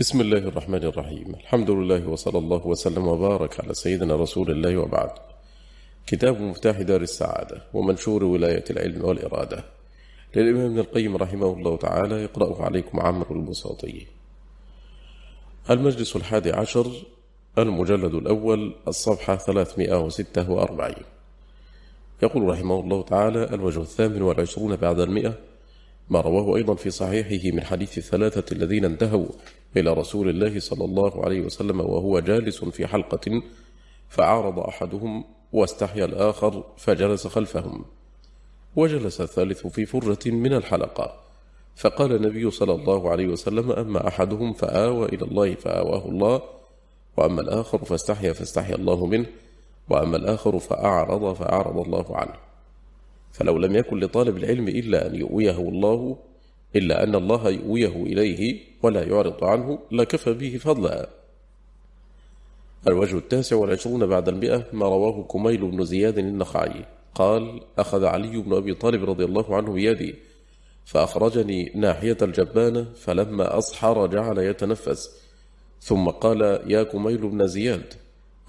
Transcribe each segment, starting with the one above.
بسم الله الرحمن الرحيم. الحمد لله وصلى الله وسلم وبارك على سيدنا رسول الله وبعد. كتاب مفتاح دار السعادة ومنشور ولاية العلم والإرادة. للإمام ابن القيم رحمه الله تعالى يقرأه عليكم عمرو البساطي. المجلس الحادي عشر المجلد الأول الصفحة 346 يقول رحمه الله تعالى الوجه الثامن والعشرون بعد المئة ما رواه أيضا في صحيحه من حديث الثلاثة الذين انتهوا إلى رسول الله صلى الله عليه وسلم وهو جالس في حلقة فعارض أحدهم واستحيا الآخر فجلس خلفهم وجلس الثالث في فرة من الحلقة فقال النبي صلى الله عليه وسلم أما أحدهم فآوى إلى الله فآواه الله وأما الآخر فاستحيا فاستحيا الله منه وأما الآخر فأعرض فأعرض الله عنه فلو لم يكن لطالب العلم إلا أن يؤويه الله إلا أن الله يؤويه إليه ولا يعرض عنه لكفى به فضلا. الوجه التاسع والعشرون بعد المئة ما رواه كميل بن زياد النخعي. قال أخذ علي بن أبي طالب رضي الله عنه بيدي فأخرجني ناحية الجبانة فلما أصحر جعل يتنفس. ثم قال يا كميل بن زياد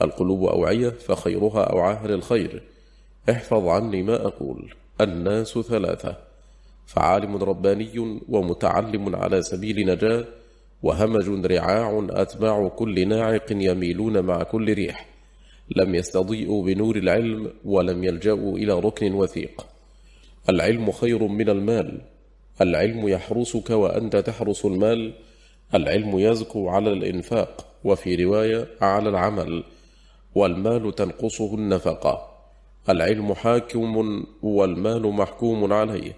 القلوب أوعية فخيرها أوعاها للخير احفظ عني ما أقول. الناس ثلاثة فعالم رباني ومتعلم على سبيل نجاة وهمج رعاع أتباع كل ناعق يميلون مع كل ريح. لم يستضيئوا بنور العلم ولم يلجأوا إلى ركن وثيق. العلم خير من المال. العلم يحرسك وأنت تحرس المال. العلم يزكو على الإنفاق وفي رواية على العمل. والمال تنقصه النفقة. العلم حاكم والمال محكوم عليه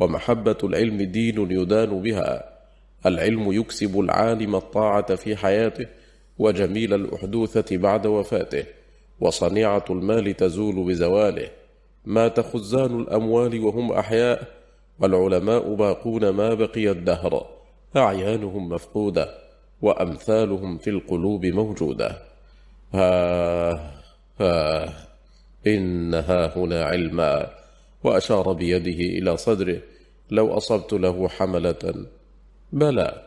ومحبة العلم دين يدان بها. العلم يكسب العالم الطاعة في حياته وجميل الأحدوثة بعد وفاته وصنيعة المال تزول بزواله. مات خزان الأموال وهم أحياء والعلماء باقون ما بقي الدهر. أعيانهم مفقودة وأمثالهم في القلوب موجودة. ها ها. إن ها هنا علما وأشار بيده إلى صدره لو أصبت له حملة. بلى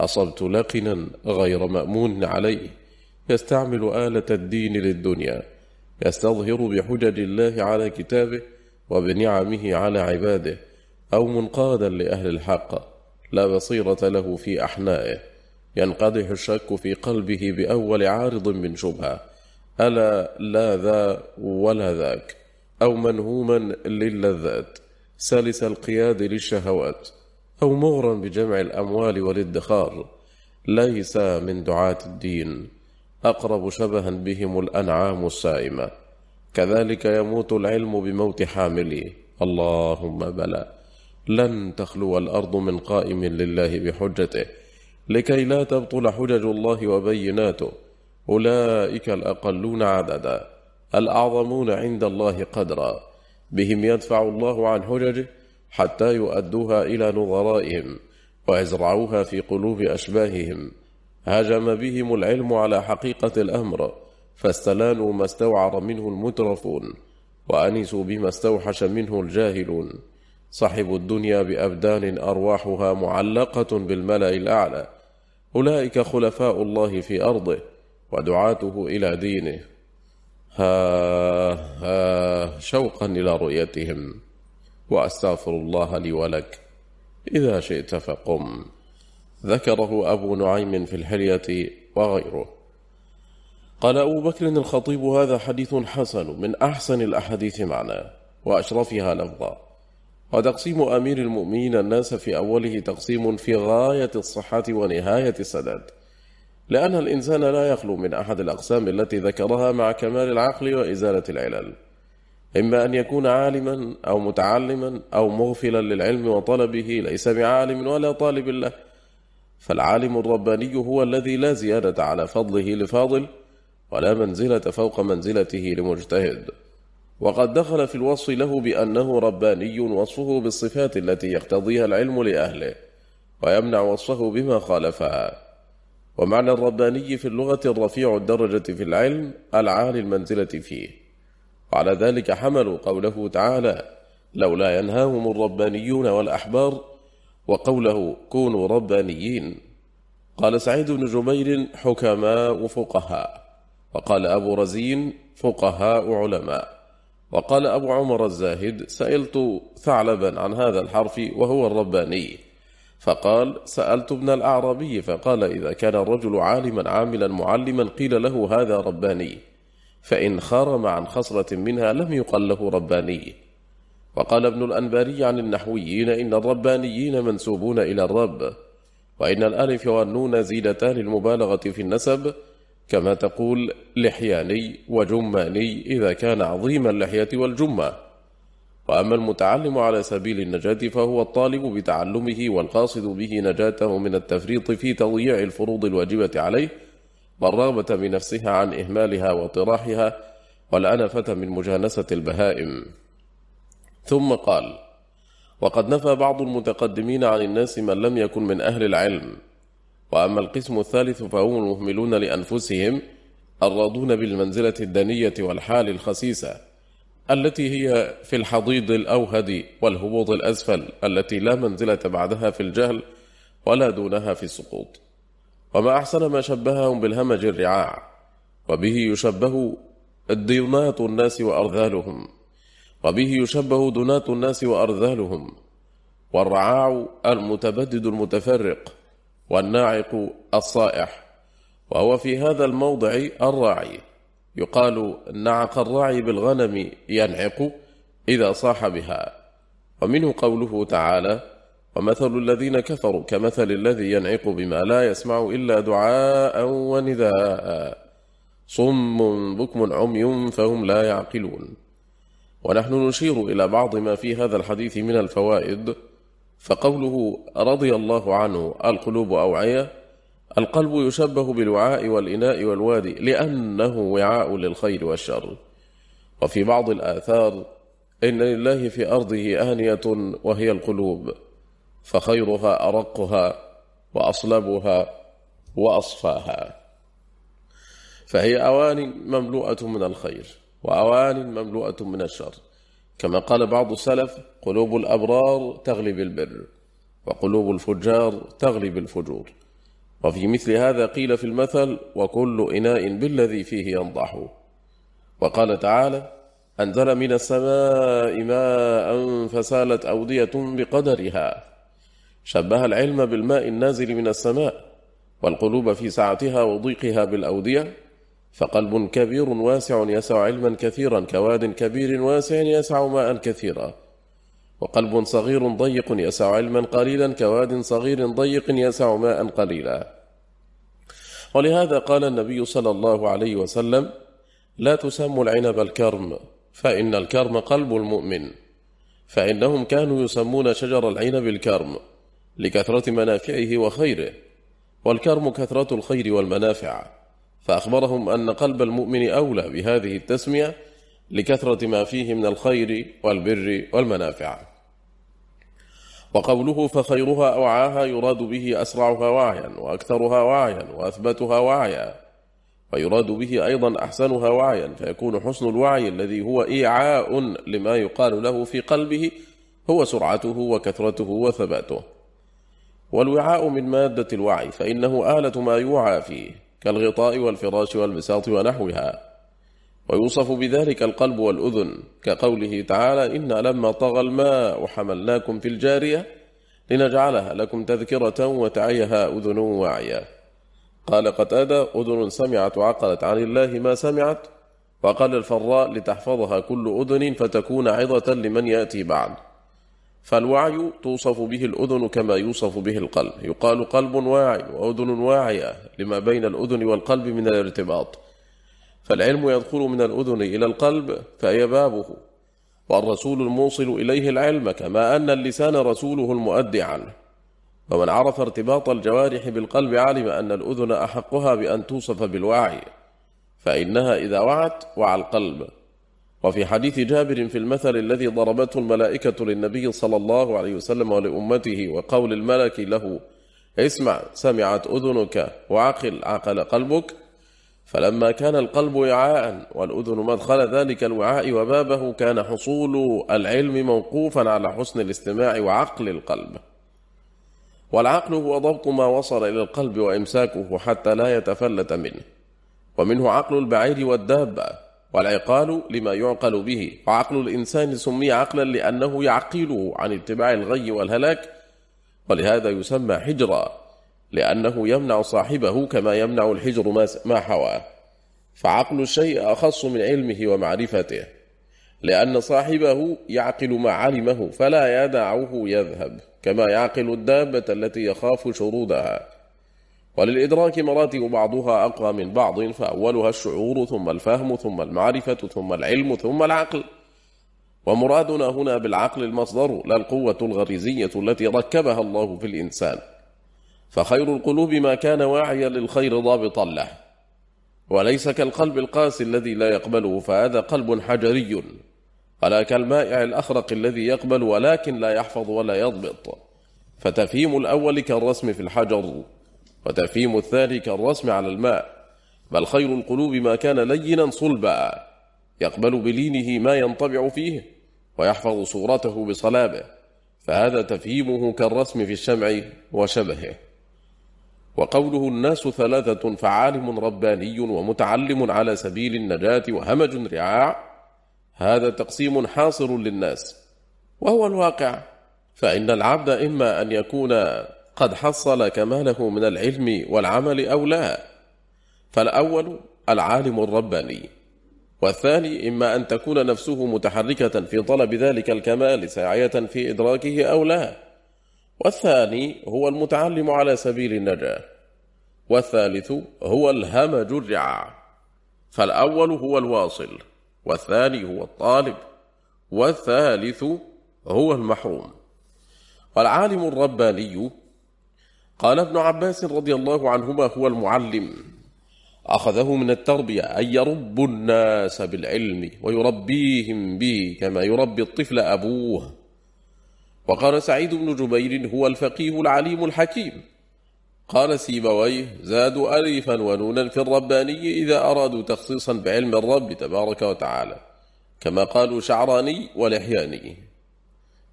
أصبت لقنا غير مأمون عليه. يستعمل آلة الدين للدنيا يستظهر بحجج الله على كتابه وبنعمه على عباده أو منقادا لأهل الحق لا بصيرة له في أحنائه. ينقدح الشك في قلبه بأول عارض من شبهة. ألا لا ذا ولا ذاك أو منهوما للذات سلس القياد للشهوات أو مغرا بجمع الأموال والادخار ليس من دعاة الدين أقرب شبها بهم الأنعام السائمة. كذلك يموت العلم بموت حامله اللهم بلى. لن تخلو الأرض من قائم لله بحجته لكي لا تبطل حجج الله وبيناته. أولئك الأقلون عددا الأعظمون عند الله قدرا بهم يدفع الله عن حججه حتى يؤدوها إلى نظرائهم ويزرعوها في قلوب أشباههم. هاجم بهم العلم على حقيقة الأمر فاستلانوا ما استوعر منه المترفون وأنسوا بما استوحش منه الجاهلون. صحبوا الدنيا بأبدان أرواحها معلقة بالملأ الأعلى. أولئك خلفاء الله في أرضه ودعاته إلى دينه. ها ها شوقا إلى رؤيتهم. وأستغفر الله لي ولك. إذا شئت فقم. ذكره أبو نعيم في الحلية وغيره. قال أبو بكر الخطيب هذا حديث حسن من أحسن الأحاديث معنا وأشرفها لفظا. وتقسيم أمير المؤمنين الناس في أوله تقسيم في غاية الصحة ونهاية السداد. لأن الإنسان لا يخلو من أحد الأقسام التي ذكرها مع كمال العقل وإزالة العلل. إما أن يكون عالما أو متعلما أو مغفلا للعلم وطلبه ليس بعالم ولا طالب له. فالعالم الرباني هو الذي لا زيادة على فضله لفاضل ولا منزلة فوق منزلته لمجتهد. وقد دخل في الوصف له بأنه رباني وصفه بالصفات التي يقتضيها العلم لأهله ويمنع وصفه بما خالفها. ومعنى الرباني في اللغة الرفيع الدرجة في العلم العالي المنزلة فيه. وعلى ذلك حملوا قوله تعالى لولا ينهاهم الربانيون والأحبار وقوله كونوا ربانيين قال سعيد بن جبير حكماء فقهاء وقال أبو رزين فقهاء علماء وقال أبو عمر الزاهد سألت ثعلبا عن هذا الحرف وهو الرباني فقال سألت ابن الأعرابي فقال إذا كان الرجل عالما عاملا معلما قيل له هذا رباني. فإن خرم عن خصلة منها لم يقل له رباني. وقال ابن الأنباري عن النحويين إن الربانيين منسوبون إلى الرب وإن الألف والنون زيدتان المبالغة في النسب كما تقول لحياني وجماني إذا كان عظيم اللحية والجمة. وأما المتعلم على سبيل النجاة فهو الطالب بتعلمه والقاصد به نجاته من التفريط في تضييع الفروض الواجبة عليه والرغبة بنفسها عن إهمالها وطراحها والأنفة من مجانسة البهائم. ثم قال وقد نفى بعض المتقدمين عن الناس من لم يكن من أهل العلم وأما القسم الثالث فهم المهملون لأنفسهم الراضون بالمنزلة الدنية والحال الخسيسة التي هي في الحضيض الأوهد والهبوط الأسفل التي لا منزلة بعدها في الجهل ولا دونها في السقوط. وما أحسن ما شبههم بالهمج الرعاع وبه يشبه الديونات الناس وأرذالهم وبه يشبه دونات الناس وأرذالهم. والرعاع المتبدد المتفرق والناعق الصائح وهو في هذا الموضع الراعي. يقال نعق الراعي بالغنم ينعق إذا صاح بها. ومنه قوله تعالى ومثل الذين كفروا كمثل الذي ينعق بما لا يسمع إلا دعاء ونداء. صم بكم عمي فهم لا يعقلون. ونحن نشير إلى بعض ما في هذا الحديث من الفوائد. فقوله رضي الله عنه القلوب أوعية. القلب يشبه بالوعاء والإناء والوادي لأنه وعاء للخير والشر. وفي بعض الآثار إن لله في أرضه آنية وهي القلوب فخيرها أرقها وأصلبها وأصفاها. فهي أوان مملوءة من الخير وأوان مملوءة من الشر. كما قال بعض السلف قلوب الأبرار تغلب البر وقلوب الفجار تغلب الفجور. وفي مثل هذا قيل في المثل وكل إناء بالذي فيه ينضح. وقال تعالى أنزل من السماء ماء فسالت أودية بقدرها. شبه العلم بالماء النازل من السماء والقلوب في سعتها وضيقها بالأودية. فقلب كبير واسع يسع علما كثيرا كواد كبير واسع يسع ماء كثيرا. وقلب صغير ضيق يسع علما قليلا كواد صغير ضيق يسع ماء قليلا. ولهذا قال النبي صلى الله عليه وسلم لا تسموا العنب الكرم فإن الكرم قلب المؤمن فإنهم كانوا يسمون شجر العنب الكرم لكثرة منافعه وخيره والكرم كثرة الخير والمنافع. فأخبرهم أن قلب المؤمن أولى بهذه التسمية لكثرة ما فيه من الخير والبر والمنافع. وقوله فخيرها أوعاها يراد به أسرعها وعيا وأكثرها وعيا وأثبتها وعيا ويراد به أيضا أحسنها وعيا فيكون حسن الوعي الذي هو إيعاء لما يقال له في قلبه هو سرعته وكثرته وثباته. والوعاء من مادة الوعي فإنه آلة ما يوعى فيه كالغطاء والفراش والبساط ونحوها. ويوصف بذلك القلب والأذن كقوله تعالى إنا لما طغى الماء حملناكم في الجارية لنجعلها لكم تذكرة وتعيها أذن واعية. قال قتادة أذن سمعت وعقلت عن الله ما سمعت. وقال الفراء لتحفظها كل أذن فتكون عظة لمن يأتي بعد. فالوعي توصف به الأذن كما يوصف به القلب. يقال قلب واعي وأذن واعية لما بين الأذن والقلب من الارتباط. فالعلم يدخل من الأذن إلى القلب فهي بابه. والرسول الموصل إليه العلم كما أن اللسان رسوله المؤدي عنه. ومن عرف ارتباط الجوارح بالقلب علم أن الأذن أحقها بأن توصف بالوعي. فإنها إذا وعت وعى القلب. وفي حديث جابر في المثل الذي ضربته الملائكة للنبي صلى الله عليه وسلم ولأمته وقول الملك له اسمع سمعت أذنك وعقل عقل قلبك. فلما كان القلب وعاء والأذن مدخل ذلك الوعاء وبابه كان حصول العلم موقوفا على حسن الاستماع وعقل القلب. والعقل هو ضبط ما وصل إلى القلب وإمساكه حتى لا يتفلت منه. ومنه عقل البعير والدابة والعقال لما يعقل به. وعقل الإنسان سمي عقلا لأنه يعقله عن اتباع الغي والهلاك ولهذا يسمى حجرا. لأنه يمنع صاحبه كما يمنع الحجر ما حواه. فعقل الشيء أخص من علمه ومعرفته لأن صاحبه يعقل ما علمه فلا يدعه يذهب كما يعقل الدابة التي يخاف شرودها. وللإدراك مراتب بعضها أقوى من بعض فأولها الشعور ثم الفهم ثم المعرفة ثم العلم ثم العقل. ومرادنا هنا بالعقل المصدر لا القوة الغريزية التي ركبها الله في الإنسان. فخير القلوب ما كان واعيا للخير ضابطا له. وليس كالقلب القاسي الذي لا يقبله فهذا قلب حجري. ولا كالمائع الأخرق الذي يقبل ولكن لا يحفظ ولا يضبط. فتفهيم الأول كالرسم في الحجر وتفهيم الثاني كالرسم على الماء. بل خير القلوب ما كان لينا صلبا يقبل بلينه ما ينطبع فيه ويحفظ صورته بصلابه. فهذا تفهيمه كالرسم في الشمع وشبهه. وقوله الناس ثلاثة فعالم رباني ومتعلم على سبيل النجاة وهمج رعاع هذا تقسيم حاصر للناس وهو الواقع. فإن العبد إما أن يكون قد حصل كماله من العلم والعمل أو لا فالأول العالم الرباني والثاني إما أن تكون نفسه متحركة في طلب ذلك الكمال ساعية في إدراكه أو لا. والثاني هو المتعلم على سبيل النجاة. والثالث هو الهمج الرعاع فالأول هو الواصل والثاني هو الطالب والثالث هو المحروم. والعالم الرباني قال ابن عباس رضي الله عنهما هو المعلم أخذه من التربية أن يرب الناس بالعلم ويربيهم به كما يربي الطفل أبوه. وقال سعيد بن جبير هو الفقيه العليم الحكيم. قال سيبويه زادوا أليفا ونونا في الرباني إذا أرادوا تخصيصا بعلم الرب تبارك وتعالى كما قالوا شعراني ولحياني.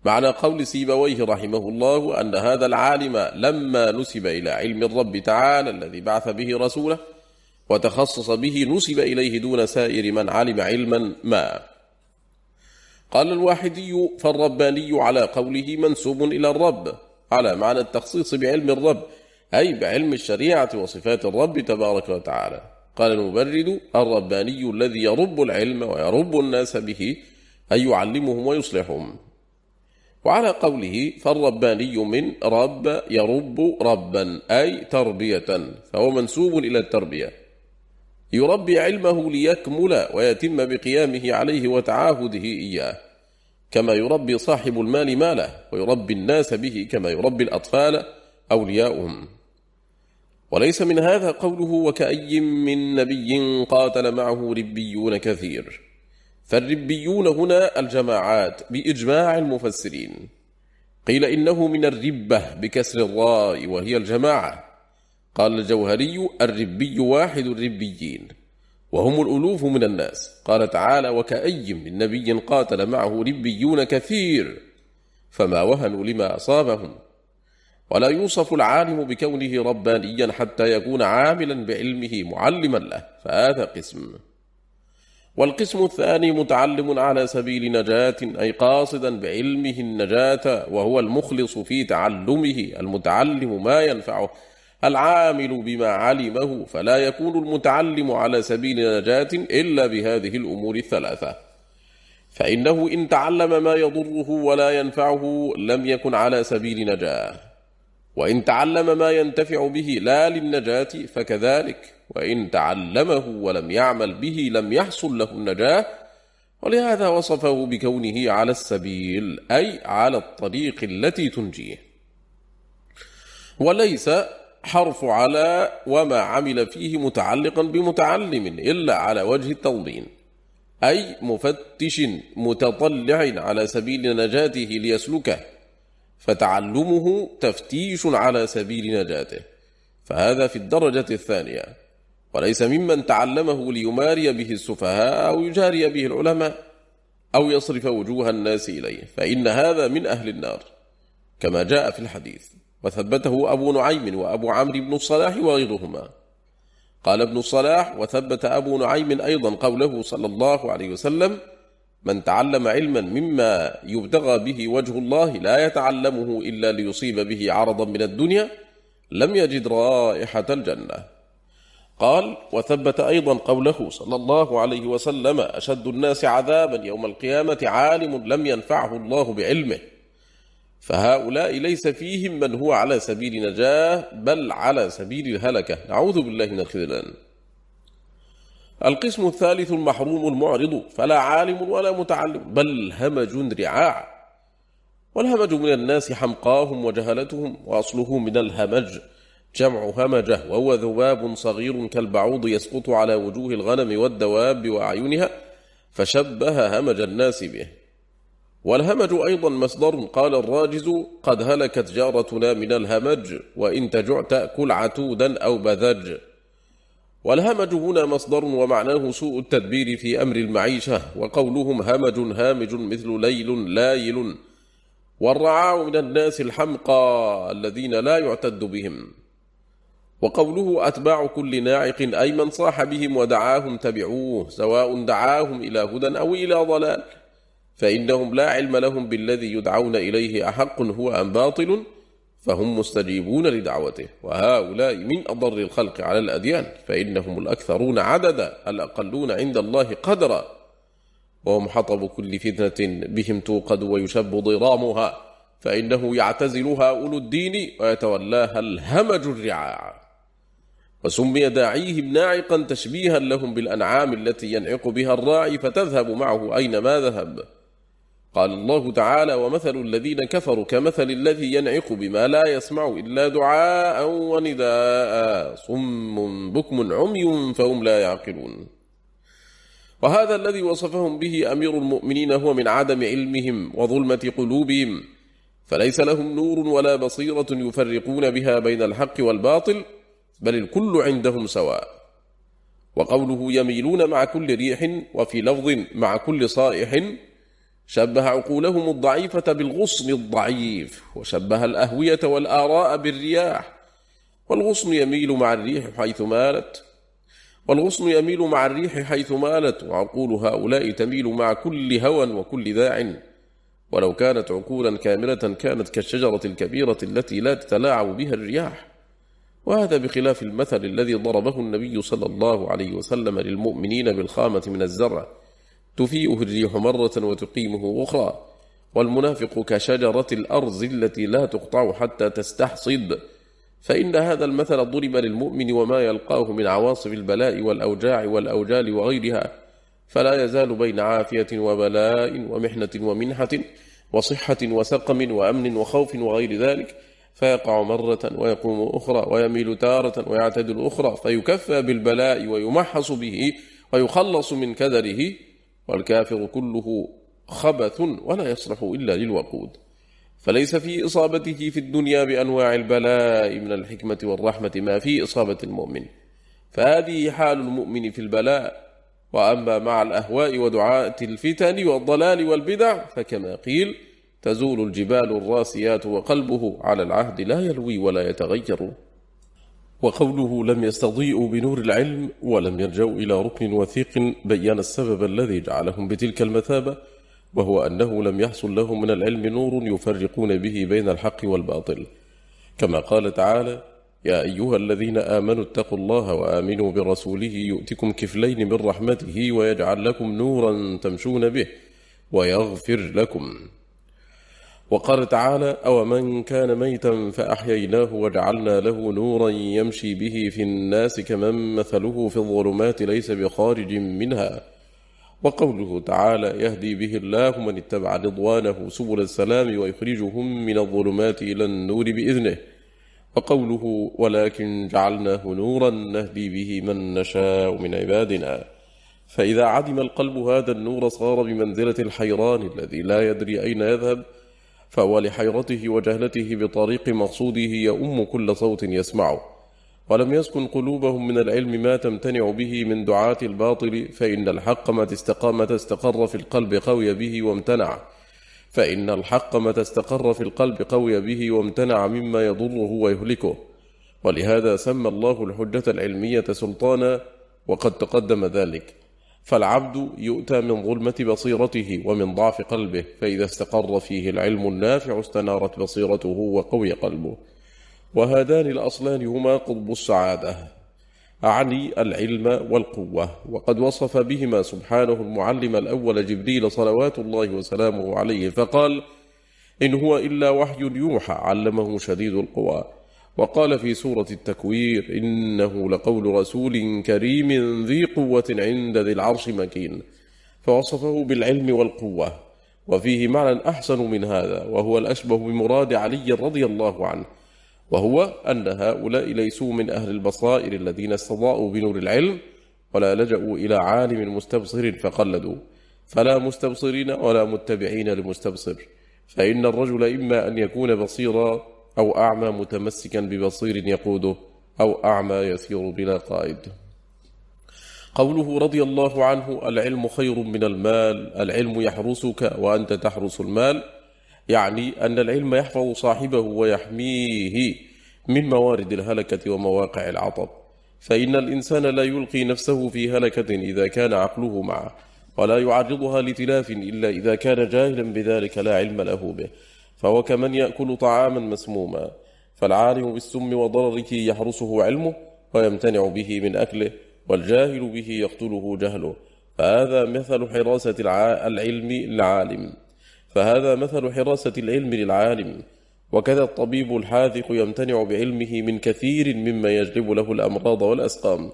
معنى قول سيبويه رحمه الله أن هذا العالم لما نسب إلى علم الرب تعالى الذي بعث به رسوله وتخصص به نسب إليه دون سائر من علم علما ما. قال الواحدي فالرباني على قوله منسوب إلى الرب على معنى التخصيص بعلم الرب أي بعلم الشريعة وصفات الرب تبارك وتعالى. قال المبرد الرباني الذي يرب العلم ويرب الناس به أي يعلمهم ويصلحهم. وعلى قوله فالرباني من رب يرب ربا أي تربية فهو منسوب إلى التربية. يربي علمه ليكمل ويتم بقيامه عليه وتعاهده إياه. كما يربي صاحب المال ماله ويربي الناس به كما يربي الأطفال أولياؤهم. وليس من هذا قوله وكأي من نبي قاتل معه ربيون كثير. فالربيون هنا الجماعات بإجماع المفسرين. قيل إنه من الربة بكسر الراء وهي الجماعة. قال الجوهري الربي واحد الربيين. وهم الألوف من الناس. قال تعالى وكأي من نبي قاتل معه ربيون كثير فما وهنوا لما أصابهم. ولا يوصف العالم بكونه ربانيا حتى يكون عاملا بعلمه معلما له. فهذا قسم. والقسم الثاني متعلم على سبيل نجاة أي قاصدا بعلمه النجاة وهو المخلص في تعلمه المتعلم ما ينفعه. العامل بما علمه فلا يكون المتعلم على سبيل نجاة إلا بهذه الأمور الثلاثة. فإنه إن تعلم ما يضره ولا ينفعه لم يكن على سبيل نجاة. وإن تعلم ما ينتفع به لا للنجاة فكذلك. وإن تعلمه ولم يعمل به لم يحصل له النجاة. ولهذا وصفه بكونه على السبيل أي على الطريق التي تنجيه. وليس حرف على وما عمل فيه متعلقا بمتعلم إلا على وجه التوضين أي مفتش متطلع على سبيل نجاته ليسلكه فتعلمه تفتيش على سبيل نجاته. فهذا في الدرجة الثانية. وليس ممن تعلمه ليماري به السفهاء أو يجاري به العلماء أو يصرف وجوه الناس إليه. فإن هذا من أهل النار كما جاء في الحديث. وثبته أبو نعيم وأبو عمرو بن الصلاح وغيرهما. قال ابن الصلاح وثبت أبو نعيم أيضا قوله صلى الله عليه وسلم من تعلم علما مما يبتغى به وجه الله لا يتعلمه إلا ليصيب به عرضا من الدنيا لم يجد رائحة الجنة. قال وثبت أيضا قوله صلى الله عليه وسلم أشد الناس عذابا يوم القيامة عالم لم ينفعه الله بعلمه. فهؤلاء ليس فيهم من هو على سبيل نجاة بل على سبيل الهلكة. نعوذ بالله من الخذلان القسم الثالث المحروم المعرض فلا عالم ولا متعلم بل همج رعاع. والهمج من الناس حمقاهم وجهلتهم وأصله من الهمج جمع همجة وهو ذباب صغير كالبعوض يسقط على وجوه الغنم والدواب وأعينها فشبه همج الناس به. والهمج أيضا مصدر قال الراجز قد هلكت جارتنا من الهمج وإن تجع تأكل عتودا أو بذج. والهمج هنا مصدر ومعناه سوء التدبير في أمر المعيشة وقولهم همج هامج مثل ليل لايل. والرعاع من الناس الحمقى الذين لا يعتد بهم. وقوله أتباع كل ناعق أي من صاح بهم ودعاهم تبعوه سواء دعاهم إلى هدى أو إلى ضلال. فإنهم لا علم لهم بالذي يدعون إليه أحق هو أم باطل فهم مستجيبون لدعوته. وهؤلاء من أضر الخلق على الأديان فإنهم الأكثرون عددا الأقلون عند الله قدرا. وهم حطب كل فتنة بهم توقد ويشب ضرامها فإنه يعتزلها أولو الدين ويتولاها الهمج الرعاع. وسمي داعيهم ناعقا تشبيها لهم بالأنعام التي ينعق بها الراعي فتذهب معه أينما ذهب. قال الله تعالى ومثل الذين كفروا كمثل الذي ينعق بما لا يسمع إلا دعاء ونداء صم بكم عمي فهم لا يعقلون. وهذا الذي وصفهم به أمير المؤمنين هو من عدم علمهم وظلمة قلوبهم فليس لهم نور ولا بصيرة يفرقون بها بين الحق والباطل بل الكل عندهم سواء. وقوله يميلون مع كل ريح وفي لفظ مع كل صائح شبه عقولهم الضعيفة بالغصن الضعيف وشبه الأهوية والآراء بالرياح. والغصن يميل مع الريح حيث مالت. والغصن يميل مع الريح حيث مالت وعقول هؤلاء تميل مع كل هوى وكل داع. ولو كانت عقولا كاملة كانت كالشجرة الكبيرة التي لا تتلاعب بها الرياح. وهذا بخلاف المثل الذي ضربه النبي صلى الله عليه وسلم للمؤمنين بالخامة من الزرع. تفيئه الريح مرة وتقيمه أخرى والمنافق كشجرة الأرز التي لا تقطع حتى تستحصد. فإن هذا المثل ضرب للمؤمن وما يلقاه من عواصف البلاء والأوجاع والأوجال وغيرها فلا يزال بين عافية وبلاء ومحنة ومنحة وصحة وسقم وأمن وخوف وغير ذلك. فيقع مرة ويقوم أخرى ويميل تارة ويعتدل أخرى فيكفى بالبلاء ويمحص به ويخلص من كدره. والكافر كله خبث ولا يصلح إلا للوقود. فليس في إصابته في الدنيا بأنواع البلاء من الحكمة والرحمة ما في إصابة المؤمن. فهذه حال المؤمن في البلاء. وأما مع الأهواء ودعاء الفتن والضلال والبدع فكما قيل تزول الجبال الراسيات وقلبه على العهد لا يلوي ولا يتغير. وقوله لم يستضيئوا بنور العلم ولم يرجوا إلى ركن وثيق بيان السبب الذي جعلهم بتلك المثابة وهو أنه لم يحصل لهم من العلم نور يفرقون به بين الحق والباطل. كما قال تعالى يا أيها الذين آمنوا اتقوا الله وآمنوا برسوله يؤتكم كفلين من رحمته ويجعل لكم نورا تمشون به ويغفر لكم. وقال تعالى أو من كان ميتا فأحييناه وجعلنا له نورا يمشي به في الناس كمن مثله في الظلمات ليس بخارج منها وقوله تعالى يهدي به الله من اتبع رضوانه سبل السلام ويخرجهم من الظلمات إلى النور بإذنه وقوله ولكن جعلناه نورا نهدي به من نشاء من عبادنا فإذا عدم القلب هذا النور صار بمنزلة الحيران الذي لا يدري أين يذهب فهو لحيرته وجهلته بطريق مقصوده يؤم كل صوت يسمعه. ولم يسكن قلوبهم من العلم ما تمتنع به من دعاة الباطل فإن الحق ما استقام استقر في القلب قوي به وامتنع. فإن الحق متى استقر في القلب قوي به وامتنع مما يضره ويهلكه. ولهذا سمى الله الحجة العلمية سلطانا وقد تقدم ذلك. فالعبد يؤتى من ظلمة بصيرته ومن ضعف قلبه فإذا استقر فيه العلم النافع استنارت بصيرته وقوي قلبه. وهذان الأصلان هما قطب السعادة أعني العلم والقوة. وقد وصف بهما سبحانه المعلم الأول جبريل صلوات الله وسلامه عليه فقال إن هو إلا وحي يوحى علمه شديد القوى. وقال في سورة التكوير إنه لقول رسول كريم ذي قوة عند ذي العرش مكين فوصفه بالعلم والقوة وفيه معنى أحسن من هذا وهو الأشبه بمراد علي رضي الله عنه وهو أن هؤلاء ليسوا من أهل البصائر الذين استضاءوا بنور العلم ولا لجأوا إلى عالم مستبصر فقلدوا فلا مستبصرين ولا متبعين لمستبصر فإن الرجل إما أن يكون بصيرا أو أعمى متمسكا ببصير يقوده أو أعمى يسير بلا قائد. قوله رضي الله عنه العلم خير من المال العلم يحرسك وأنت تحرس المال يعني أن العلم يحفظ صاحبه ويحميه من موارد الهلكة ومواقع العطب. فإن الإنسان لا يلقي نفسه في هلكة إذا كان عقله معه ولا يعرضها لتلاف إلا إذا كان جاهلا بذلك لا علم له به. فهو كمن يأكل طعاما مسموما فالعالم بالسم وضرره يحرسه علمه ويمتنع به من أكله والجاهل به يقتله جهله. فهذا مثل حراسة العلم العالم فهذا مثل حراسة العلم للعالم. وكذا الطبيب الحاذق يمتنع بعلمه من كثير مما يجلب له الأمراض والأسقام.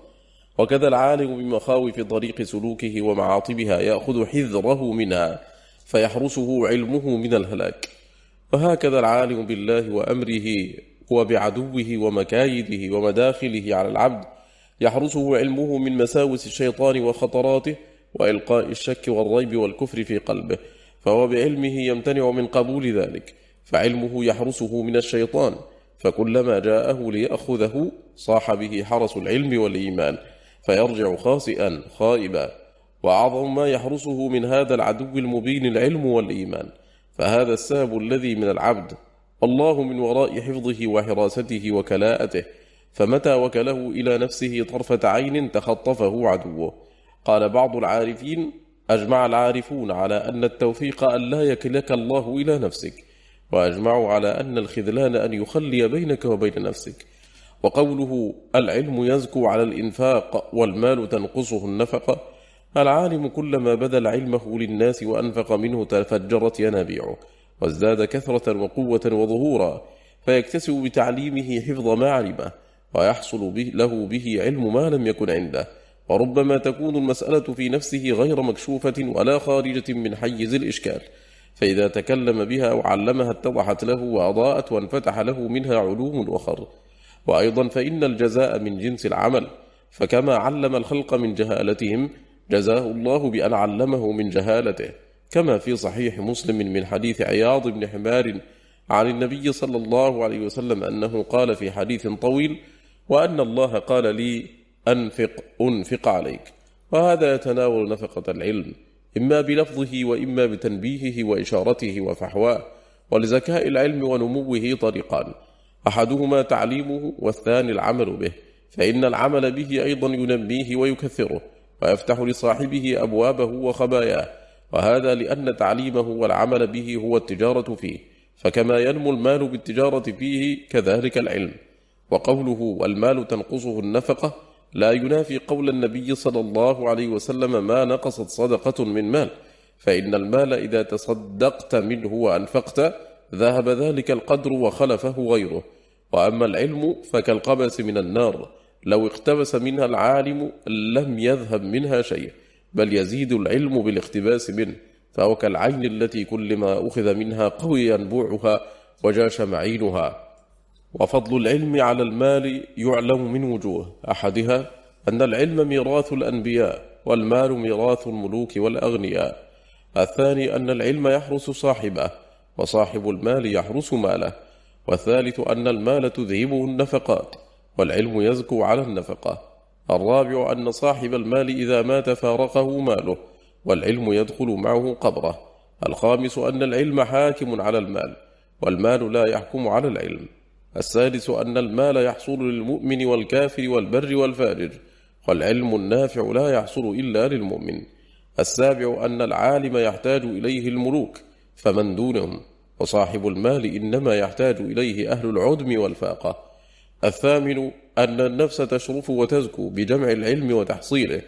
وكذا العالم بمخاوف طريق سلوكه ومعاطبها يأخذ حذره منها فيحرسه علمه من الهلاك. وهكذا العالم بالله وأمره وبعدوه ومكايده ومداخله على العبد يحرسه علمه من مساوس الشيطان وخطراته وإلقاء الشك والريب والكفر في قلبه فهو بعلمه يمتنع من قبول ذلك فعلمه يحرسه من الشيطان فكلما جاءه ليأخذه صاح به حرس العلم والإيمان فيرجع خاسئا خائبا وأعظم ما يحرسه من هذا العدو المبين العلم والإيمان. فهذا السبب الذي من العبد الله من وراء حفظه وحراسته وكلاءته فمتى وكله إلى نفسه طرفة عين تخطفه عدوه. قال بعض العارفين أجمع العارفون على أن التوفيق أن لا يكلك الله إلى نفسك وأجمعوا على أن الخذلان أن يخلي بينك وبين نفسك. وقوله العلم يزكو على الإنفاق والمال تنقصه النفقة العالم كلما بذل علمه للناس وأنفق منه تفجرت ينابيعه وازداد كثرة وقوة وظهورا فيكتسب بتعليمه حفظ ما علمه ويحصل به له به علم ما لم يكن عنده وربما تكون المسألة في نفسه غير مكشوفة ولا خارجة من حيز الإشكال فإذا تكلم بها وعلمها اتضحت له وأضاءت وانفتح له منها علوم أخر وأيضا فإن الجزاء من جنس العمل فكما علم الخلق من جهالتهم جزاه الله بأن علمه من جهالته كما في صحيح مسلم من حديث عياض بن حمار عن النبي صلى الله عليه وسلم أنه قال في حديث طويل وأن الله قال لي أنفق أنفق عليك. وهذا يتناول نفقة العلم إما بلفظه وإما بتنبيهه وإشارته وفحواه ولزكاء العلم ونموه طريقان. أحدهما تعليمه والثاني العمل به فإن العمل به أيضا ينميه ويكثره. ويفتح لصاحبه أبوابه وخباياه وهذا لأن تعليمه والعمل به هو التجارة فيه فكما ينمو المال بالتجارة فيه كذلك العلم. وقوله والمال تنقصه النفقة لا ينافي قول النبي صلى الله عليه وسلم ما نقصت صدقة من مال فإن المال إذا تصدقت منه وأنفقت ذهب ذلك القدر وخلفه غيره. وأما العلم فكالقبس من النار لو اقتبس منها العالم لم يذهب منها شيء بل يزيد العلم بالاقتباس منه. فهو كالعين التي كلما أخذ منها قوي ينبوعها وجاش معينها. وفضل العلم على المال يعلم من وجوه. أحدها أن العلم ميراث الأنبياء والمال ميراث الملوك والأغنياء. الثاني أن العلم يحرس صاحبه وصاحب المال يحرس ماله. والثالث أن المال تذهبه النفقات. والعلم يزكو على النفقة. الرابع أن صاحب المال إذا مات فارقه ماله والعلم يدخل معه قبره. الخامس أن العلم حاكم على المال والمال لا يحكم على العلم. السادس أن المال يحصل للمؤمن والكافر والبر والفاجر والعلم النافع لا يحصل إلا للمؤمن. السابع أن العالم يحتاج إليه الملوك فمن دونهم؟ وصاحب المال إنما يحتاج إليه أهل العدم والفاقة. الثامن أن النفس تشرف وتزكو بجمع العلم وتحصيله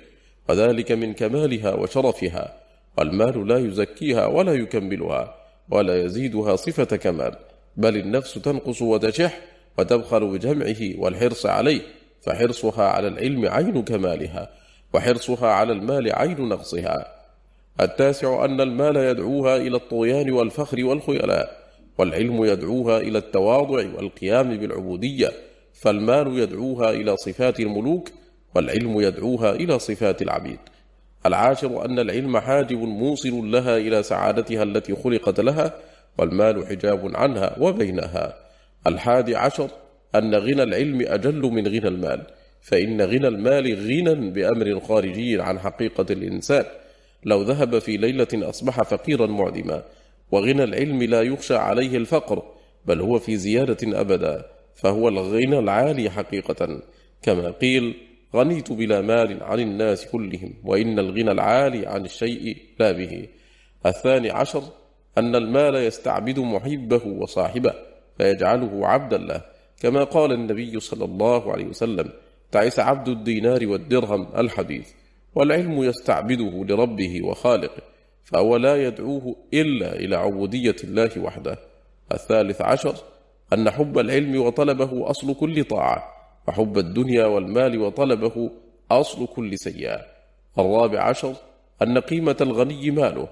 وذلك من كمالها وشرفها والمال لا يزكيها ولا يكملها ولا يزيدها صفة كمال بل النفس تنقص وتشح وتبخل بجمعه والحرص عليه فحرصها على العلم عين كمالها وحرصها على المال عين نقصها. التاسع أن المال يدعوها إلى الطغيان والفخر والخيلاء والعلم يدعوها إلى التواضع والقيام بالعبودية فالمال يدعوها إلى صفات الملوك والعلم يدعوها إلى صفات العبيد. العاشر أن العلم حاجب موصل لها إلى سعادتها التي خلقت لها والمال حجاب عنها وبينها. الحادي عشر أن غنى العلم أجل من غنى المال فإن غنى المال غنى بأمر خارجي عن حقيقة الإنسان. لو ذهب في ليلة أصبح فقيرا معدما وغنى العلم لا يخشى عليه الفقر بل هو في زيادة أبدا. فهو الغنى العالي حقيقة. كما قيل غنيت بلا مال عن الناس كلهم وإن الغنى العالي عن الشيء لا به. الثاني عشر أن المال يستعبد محبه وصاحبه فيجعله عبدا له. كما قال النبي صلى الله عليه وسلم تعس عبد الدينار والدرهم الحديث والعلم يستعبده لربه وخالقه فهو لا يدعوه إلا إلى عبودية الله وحده. الثالث عشر أن حب العلم وطلبه أصل كل طاعة وحب الدنيا والمال وطلبه أصل كل سيئة. الرابع عشر أن قيمة الغني ماله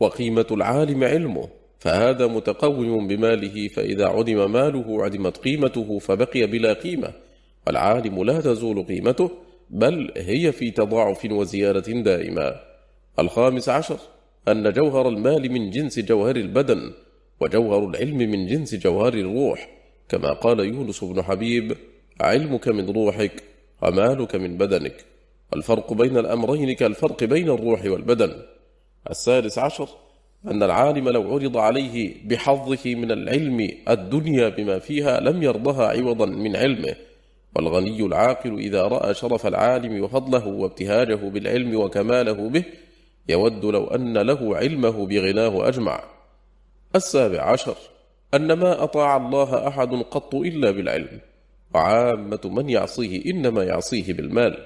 وقيمة العالم علمه فهذا متقوم بماله فإذا عدم ماله عدمت قيمته فبقي بلا قيمة. والعالم لا تزول قيمته بل هي في تضاعف وزيادة دائما الخامس عشر أن جوهر المال من جنس جوهر البدن وجوهر العلم من جنس جوهر الروح كما قال يونس بن حبيب علمك من روحك ومالك من بدنك والفرق بين الأمرين كالفرق بين الروح والبدن. السادس عشر أن العالم لو عرض عليه بحظه من العلم الدنيا بما فيها لم يرضها عوضا من علمه والغني العاقل إذا رأى شرف العالم وفضله وابتهاجه بالعلم وكماله به يود لو أن له علمه بغناه أجمع. السابع عشر أن ما أطاع الله أحد قط إلا بالعلم وعامة من يعصيه إنما يعصيه بالمال.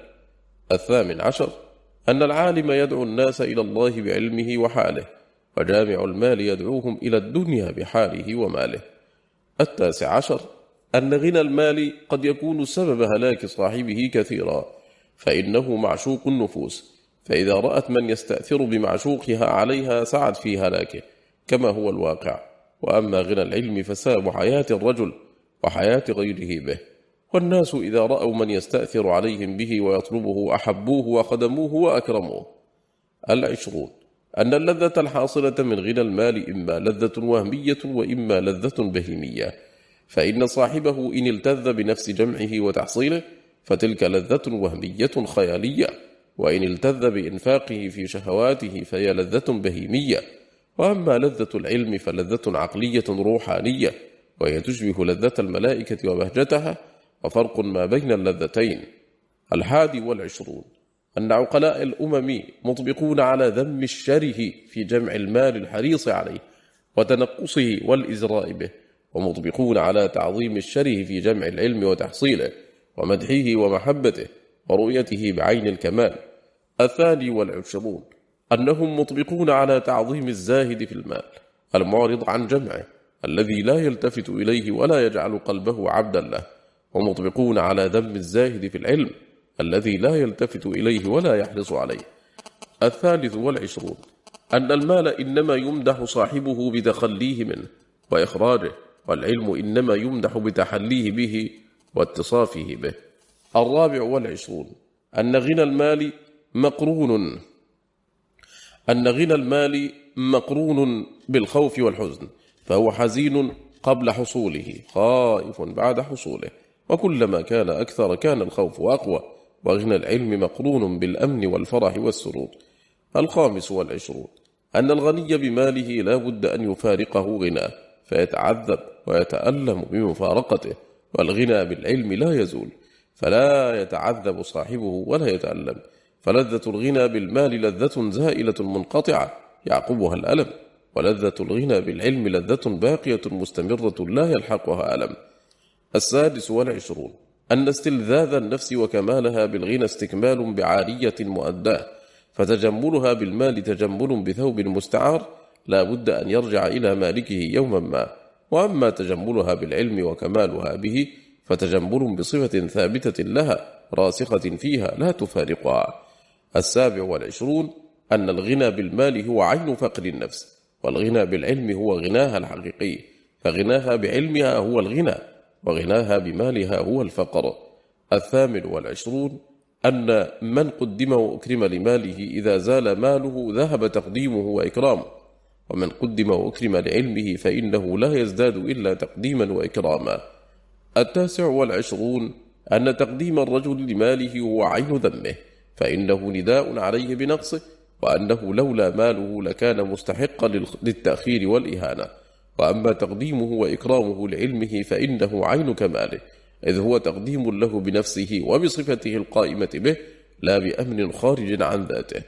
الثامن عشر أن العالم يدعو الناس إلى الله بعلمه وحاله وجامع المال يدعوهم إلى الدنيا بحاله وماله. التاسع عشر أن غنى المال قد يكون سبب هلاك صاحبه كثيرا فإنه معشوق النفوس فإذا رأت من يستأثر بمعشوقها عليها سعد في هلاكه. كما هو الواقع. وأما غنى العلم فساب حياة الرجل وحياة غيره به. والناس إذا رأوا من يستأثر عليهم به ويطلبه أحبوه وخدموه وأكرموه. العشرون أن اللذة الحاصلة من غنى المال إما لذة وهمية وإما لذة بهيمية. فإن صاحبه إن التذ بنفس جمعه وتحصيله فتلك لذة وهمية خيالية. وإن التذ بإنفاقه في شهواته فهي لذة بهيمية. وأما لذة العلم فلذة عقلية روحانية وهي تشبه لذة الملائكة وبهجتها وفرق ما بين اللذتين. الحادي والعشرون أن عقلاء الأمم مطبقون على ذم الشره في جمع المال الحريص عليه وتنقصه والإزراء به ومطبقون على تعظيم الشره في جمع العلم وتحصيله ومدحه ومحبته ورؤيته بعين الكمال. الثاني والعشرون أنهم مطبقون على تعظيم الزاهد في المال المعرض عن جمعه الذي لا يلتفت إليه ولا يجعل قلبه عبدا له ومطبقون على ذم الزاهد في العلم الذي لا يلتفت إليه ولا يحرص عليه. الثالث والعشرون أن المال إنما يمدح صاحبه بتخليه منه وإخراجه والعلم إنما يمدح بتحليه به واتصافه به. الرابع والعشرون أن غنى المال مقرون أن غنى المال مقرون بالخوف والحزن فهو حزين قبل حصوله خائف بعد حصوله. وكلما كان أكثر كان الخوف أقوى وغنى العلم مقرون بالأمن والفرح والسرور. الخامس والعشرون أن الغني بماله لا بد أن يفارقه غناه فيتعذب ويتألم بمفارقته والغنى بالعلم لا يزول فلا يتعذب صاحبه ولا يتألم. فلذة الغنى بالمال لذة زائلة منقطعة. يعقبها الألم. ولذة الغنى بالعلم لذة باقية مستمرة لا يلحقها ألم. السادس والعشرون. أن استلذاذ النفس وكمالها بالغنى استكمال بعارية مؤداة. فتجملها بالمال تجمل بثوب مستعار. لا بد أن يرجع إلى مالكه يوما ما. وأما تجملها بالعلم وكمالها به فتجمل بصفة ثابتة لها راسخة فيها لا تفارقها. السابع والعشرون أن الغنى بالمال هو عين فقر النفس والغنى بالعلم هو غناها الحقيقي فغناها بعلمها هو الغنى وغناها بمالها هو الفقر. الثامن والعشرون أن من قدم وأكرم لماله إذا زال ماله ذهب تقديمه وإكرامه ومن قدم وأكرم لعلمه فإنه لا يزداد إلا تقديما وإكراما. التاسع والعشرون أن تقديم الرجل لماله هو عين ذمه فإنه نداء عليه بنقصه وأنه لولا ماله لكان مستحقا للتأخير والإهانة. وأما تقديمه وإكرامه لعلمه فإنه عين كماله إذ هو تقديم له بنفسه وبصفته القائمة به لا بأمن خارج عن ذاته.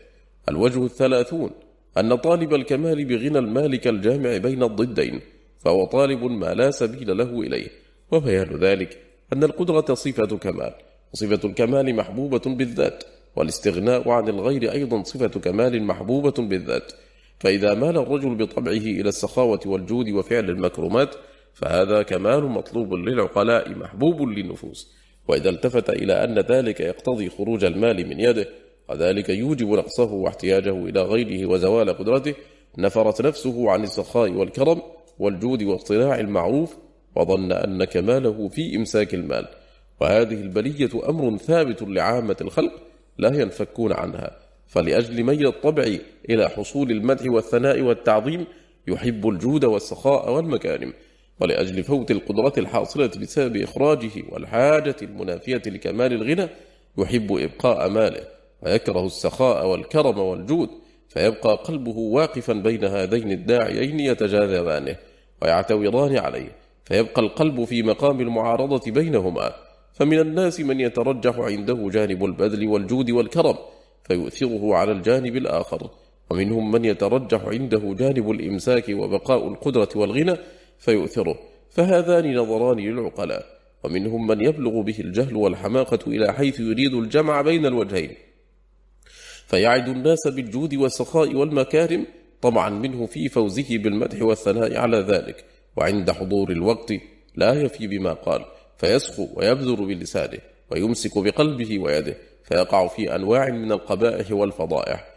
الوجه الثلاثون أن طالب الكمال بغنى المالك الجامع بين الضدين فهو طالب ما لا سبيل له إليه. وبيان ذلك أن القدرة صفة كمال وصفة الكمال محبوبة بالذات. والاستغناء عن الغير أيضا صفة كمال محبوبة بالذات. فإذا مال الرجل بطبعه إلى السخاوة والجود وفعل المكرمات فهذا كمال مطلوب للعقلاء محبوب للنفوس. وإذا التفت إلى أن ذلك يقتضي خروج المال من يده وذلك يوجب نقصه واحتياجه إلى غيره وزوال قدرته. نفرت نفسه عن السخاء والكرم والجود واصطناع المعروف وظن أن كماله في إمساك المال. وهذه البلية أمر ثابت لعامة الخلق لا ينفكون عنها. فلأجل ميل الطبع إلى حصول المدح والثناء والتعظيم يحب الجود والسخاء والمكارم. ولأجل فوت القدرة الحاصلة بسبب إخراجه والحاجة المنافية لكمال الغنى يحب إبقاء ماله. ويكره السخاء والكرم والجود فيبقى قلبه واقفا بين هذين الداعيين يتجاذبانه ويعتوران عليه. فيبقى القلب في مقام المعارضة بينهما. فمن الناس من يترجح عنده جانب البذل والجود والكرم فيؤثره على الجانب الآخر. ومنهم من يترجح عنده جانب الإمساك وبقاء القدرة والغنى فيؤثره. فهذان نظران للعقلاء. ومنهم من يبلغ به الجهل والحماقة إلى حيث يريد الجمع بين الوجهين. فيعد الناس بالجود والسخاء والمكارم طمعا منه في فوزه بالمدح والثناء على ذلك. وعند حضور الوقت لا يفي بما قال. فيسخو ويبذر بلسانه ويمسك بقلبه ويده فيقع في أنواع من القبائح والفضائح.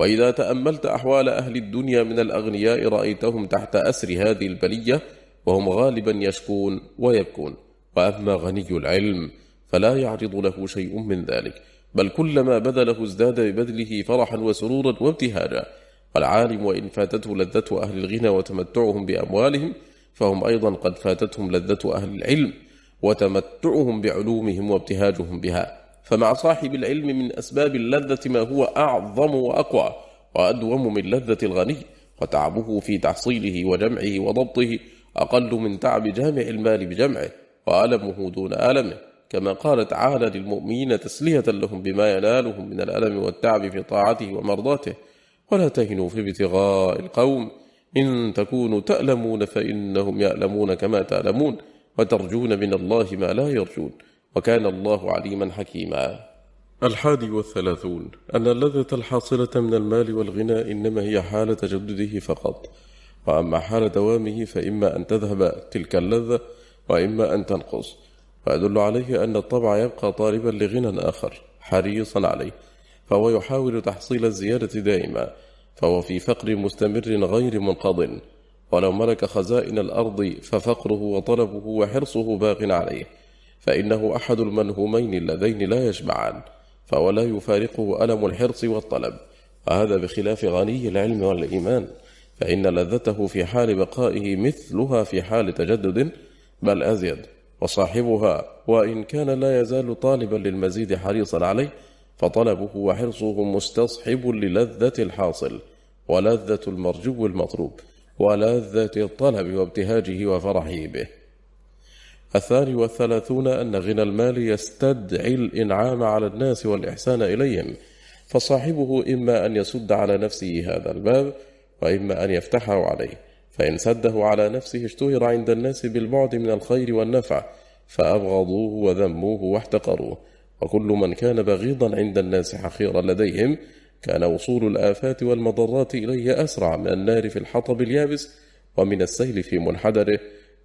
وإذا تأملت أحوال أهل الدنيا من الأغنياء رأيتهم تحت أسر هذه البلية وهم غالبا يشكون ويبكون. وأما غني العلم فلا يعرض له شيء من ذلك بل كلما بذله ازداد ببذله فرحا وسرورا وابتهاجا. والعالم وإن فاتته لذة أهل الغنى وتمتعهم بأموالهم فهم أيضا قد فاتتهم لذة أهل العلم. وتمتعهم بعلومهم وابتهاجهم بها. فمع صاحب العلم من أسباب اللذة ما هو أعظم وأقوى وأدوم من لذة الغني وتعبه في تحصيله وجمعه وضبطه أقل من تعب جامع المال بجمعه وألمه دون ألمه. كما قال تعالى للمؤمنين تسلية لهم بما ينالهم من الألم والتعب في طاعته ومرضاته. ولا تهنوا في ابتغاء القوم إن تكونوا تألمون فإنهم يألمون كما تألمون. وترجون من الله ما لا يرجون وكان الله عليما حكيما. الحادي والثلاثون أن اللذة الحاصلة من المال والغنى إنما هي حال تجدده فقط وأما حال دوامه فإما أن تذهب تلك اللذة وإما أن تنقص. ويدل عليه أن الطبع يبقى طالبا لغنى آخر حريصا عليه فهو يحاول تحصيل الزيادة دائما فهو في فقر مستمر غير منقض. ولو ملك خزائن الأرض ففقره وطلبه وحرصه باق عليه فإنه أحد المنهومين اللذين لا يشبعان فهو لا يفارقه ألم الحرص والطلب. وهذا بخلاف غني العلم والإيمان فإن لذته في حال بقائه مثلها في حال تجدد بل أزيد وصاحبها وإن كان لا يزال طالبا للمزيد حريصا عليه فطلبه وحرصه مستصحب للذة الحاصل ولذة المرجو المطلوب. ولذة الطلب وابتهاجه وفرحه به. الثاني والثلاثون أن غنى المال يستدعي الإنعام على الناس والإحسان إليهم فصاحبه إما أن يسد على نفسه هذا الباب وإما أن يفتحه عليه فإن سده على نفسه اشتهر عند الناس بالبعد من الخير والنفع فأبغضوه وذموه واحتقروه وكل من كان بغيضا عند الناس حقيرا لديهم كان وصول الآفات والمضرات إليه أسرع من النار في الحطب اليابس ومن السيل في منحدره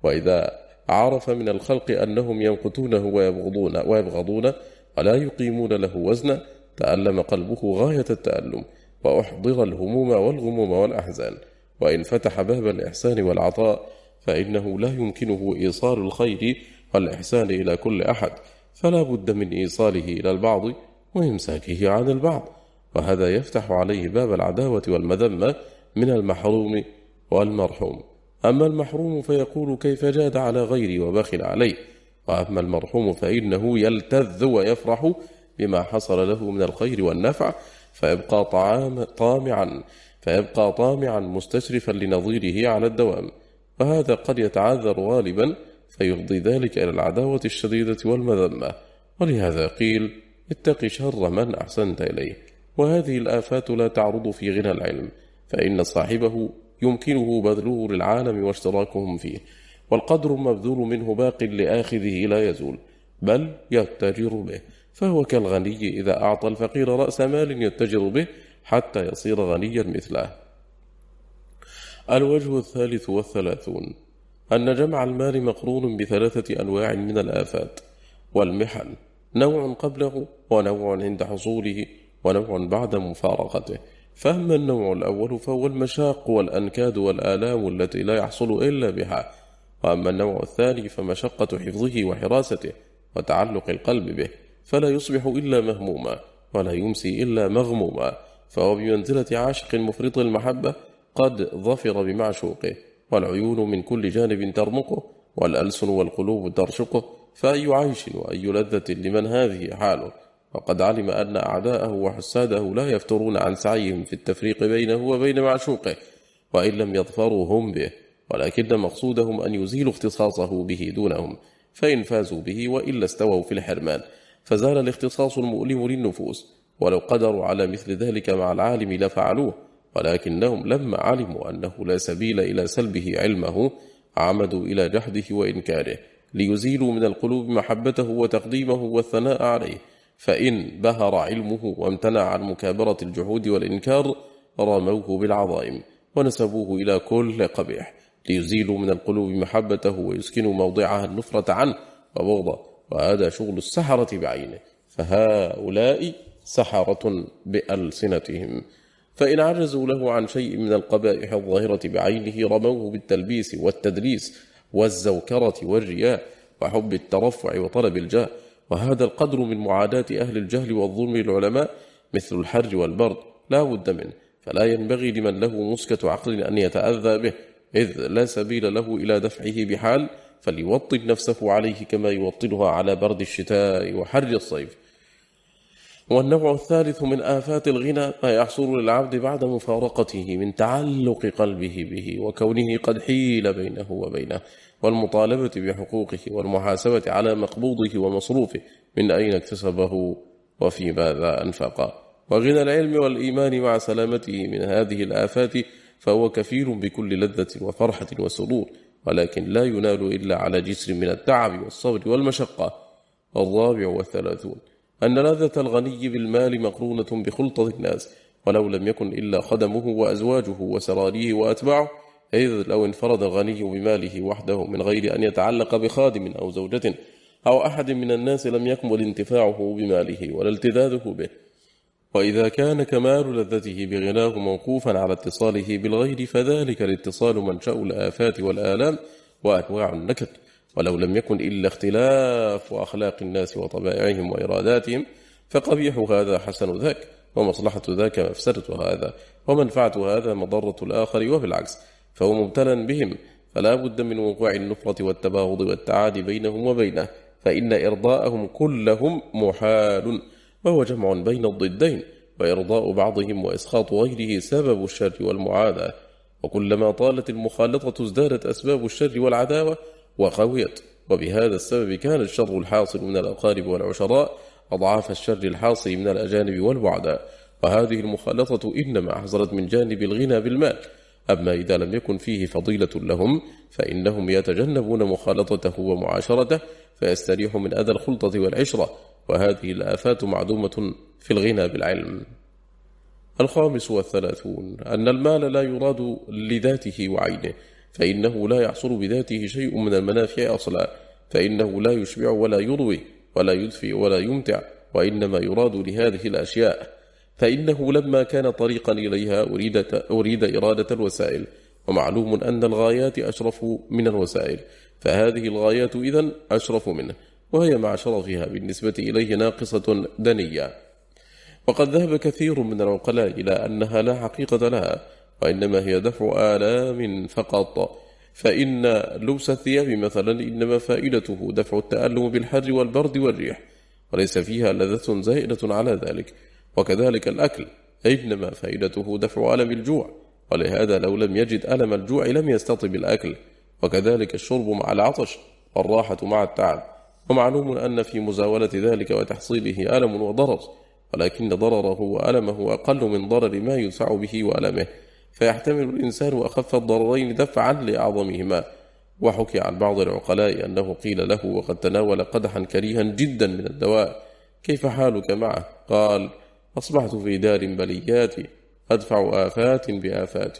وإذا عرف من الخلق أنهم ينقتونه ويبغضون, ويبغضون ولا يقيمون له وزنا تألم قلبه غاية التألم وأحضر الهموم والغموم والأحزان. وإن فتح باب الإحسان والعطاء فإنه لا يمكنه إيصال الخير والإحسان إلى كل أحد فلا بد من إيصاله إلى البعض وإمساكه عن البعض. وهذا يفتح عليه باب العداوة والمذمة من المحروم والمرحوم. أما المحروم فيقول كيف جاد على غيري وبخل عليه. وأما المرحوم فإنه يلتذ ويفرح بما حصل له من الخير والنفع فيبقى طعام طامعا فيبقى طامعا مستشرفا لنظيره على الدوام. وهذا قد يتعذر غالبا فيفضي ذلك إلى العداوة الشديدة والمذمة. ولهذا قيل اتق شر من أحسنت إليه. وهذه الآفات لا تعرض في غنى العلم فإن صاحبه يمكنه بذله للعالم واشتراكهم فيه والقدر مبذول منه باق لآخذه لا يزول بل يتجر به فهو كالغني إذا أعطى الفقير رأس مال يتجر به حتى يصير غنيا مثله. الوجه الثالث والثلاثون أن جمع المال مقرون بثلاثة أنواع من الآفات والمحن نوع قبله ونوع عند حصوله ونوع بعد مفارقته. فأما النوع الأول فهو المشاق والأنكاد والآلام التي لا يحصل إلا بها. وأما النوع الثاني فمشقة حفظه وحراسته وتعلق القلب به فلا يصبح إلا مهموما ولا يمسي إلا مغموما. فهو بمنزلة عاشق مفرط المحبة قد ظفر بمعشوقه والعيون من كل جانب ترمقه والألسن والقلوب ترشقه. فأي عيش وأي لذة لمن هذه حاله؟ وقد علم أن أعداءه وحساده لا يفترون عن سعيهم في التفريق بينه وبين معشوقه وإن لم يظفروا هم به ولكن مقصودهم أن يزيلوا اختصاصه به دونهم فإن فازوا به وإلا استووا في الحرمان. فزال الاختصاص المؤلم للنفوس ولو قدروا على مثل ذلك مع العالم لفعلوه ولكنهم لما علموا أنه لا سبيل إلى سلبه علمه عمدوا إلى جحده وإنكاره ليزيلوا من القلوب محبته وتقديمه والثناء عليه. فإن بهر علمه وامتنع عن مكابرة الجحود والإنكار رموه بالعظائم ونسبوه إلى كل قبيح ليزيلوا من القلوب محبته ويسكنوا موضعها النفرة عنه وبغضه وهذا شغل السحرة بعينه فهؤلاء سحرة بألسنتهم. فإن عجزوا له عن شيء من القبائح الظاهرة بعينه رموه بالتلبيس والتدليس والزوكرة والرياء وحب الترفع وطلب الجاه وهذا القدر من معاداة أهل الجهل والظلم للعلماء مثل الحر والبرد لا بد منه. فلا ينبغي لمن له مسكة عقل أن يتأذى به إذ لا سبيل له إلى دفعه بحال فليوطن نفسه عليه كما يوطنها على برد الشتاء وحر الصيف. والنوع الثالث من آفات الغنى ما يحصل للعبد بعد مفارقته من تعلق قلبه به وكونه قد حيل بينه وبينه. والمطالبة بحقوقه والمحاسبة على مقبوضه ومصروفه من أين اكتسبه وفي ماذا أنفق. وغنى العلم والإيمان مع سلامته من هذه الآفات فهو كفيل بكل لذة وفرحة وسرور ولكن لا ينال إلا على جسر من التعب والصبر والمشقة. الرابع والثلاثون أن لذة الغني بالمال مقرونة بخلطة الناس ولو لم يكن إلا خدمه وأزواجه وسراريه وأتباعه إذ لو انفرد الغني بماله وحده من غير أن يتعلق بخادم أو زوجة أو أحد من الناس لم يكمل انتفاعه بماله ولا التذاذه به. وإذا كان كمال لذته بغناه موقوفا على اتصاله بالغير فذلك الاتصال منشأ الآفات والآلام وأنواع النكد. ولو لم يكن إلا اختلاف أخلاق الناس وطبائعهم وإراداتهم فقبيح هذا حسن ذاك ومصلحة ذاك مفسدة هذا ومنفعة هذا مضرة الآخر وبالعكس. فهو مبتلا بهم فلا بد من وقوع النفرة والتباغض والتعادي بينهم وبينه فإن إرضاءهم كلهم محال وهو جمع بين الضدين وإرضاء بعضهم وإسخاط غيره سبب الشر والمعاداة وكلما طالت المخالطة ازدادت أسباب الشر والعداوة وقويت وبهذا السبب كان الشر الحاصل من الأقارب والعشراء أضعاف الشر الحاصل من الأجانب والبعداء وهذه المخالطة إنما حصلت من جانب الغنى بالمال أما إذا لم يكن فيه فضيلة لهم فإنهم يتجنبون مخالطته ومعاشرته فيستريح من أذى الخلطة والعشرة وهذه الآفات معدومة في الغنى بالعلم. الخامس والثلاثون أن المال لا يراد لذاته وعينه فإنه لا يحصل بذاته شيء من المنافع أصلا فإنه لا يشبع ولا يروي ولا يدفي ولا يمتع وإنما يراد لهذه الأشياء. فإنه لما كان طريقا إليها أريد, أريد إرادة الوسائل ومعلوم أن الغايات أشرف من الوسائل فهذه الغايات إذن أشرف منه وهي مع شرفها بالنسبة إليه ناقصة دنية وقد ذهب كثير من العقلاء إلى أنها لا حقيقة لها وإنما هي دفع آلام فقط. فإن لبس الثياب مثلا إنما فائدته دفع التألم بالحر والبرد والريح وليس فيها لذة زائدة على ذلك. وكذلك الأكل إنما فائدته دفع ألم الجوع ولهذا لو لم يجد ألم الجوع لم يستطب الأكل وكذلك الشرب مع العطش والراحة مع التعب. ومعلوم أن في مزاولة ذلك وتحصيله ألم وضرر ولكن ضرره وألمه أقل من ضرر ما يدفع به وألمه. فيحتمل الإنسان أخف الضررين دفعا لأعظمهما. وحكي عن بعض العقلاء أنه قيل له وقد تناول قدحا كريها جدا من الدواء. كيف حالك معه؟ قال أصبحت في دار بليات أدفع آفات بآفات.